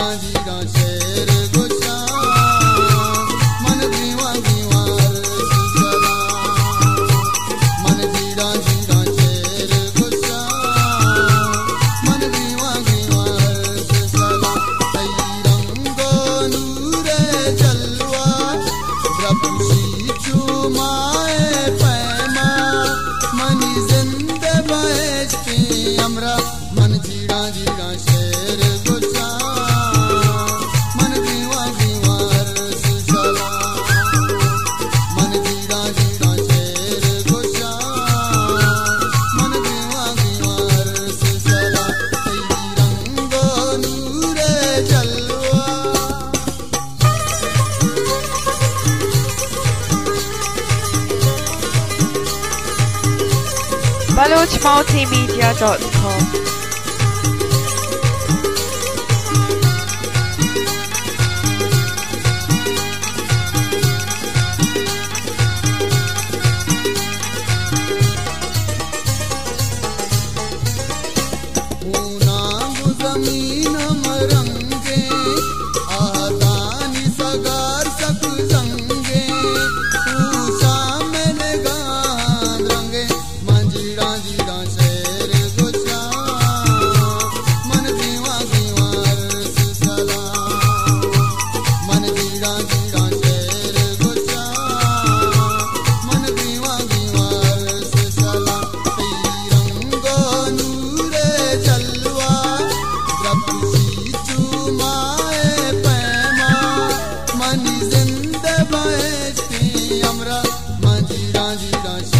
ਕਾਂਜੀ ਦਾ ਸ਼ੇਰ BalochMultimedia.com longe, longe.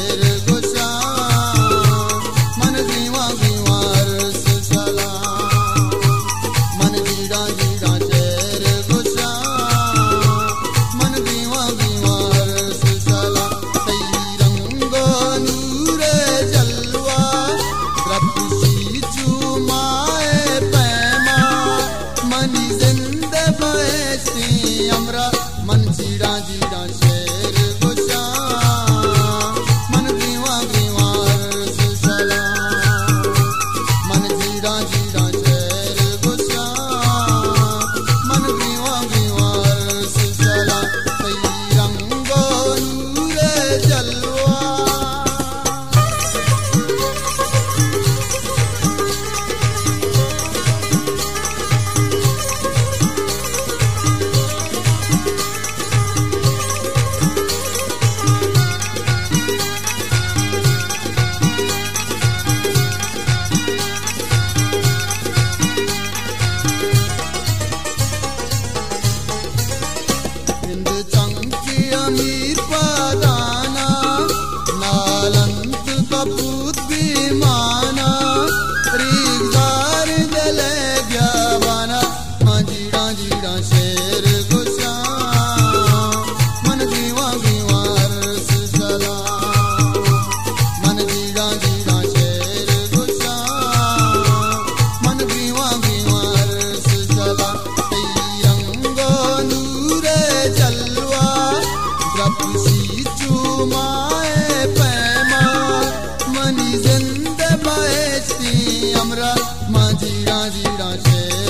Mahatma ji राजी राशे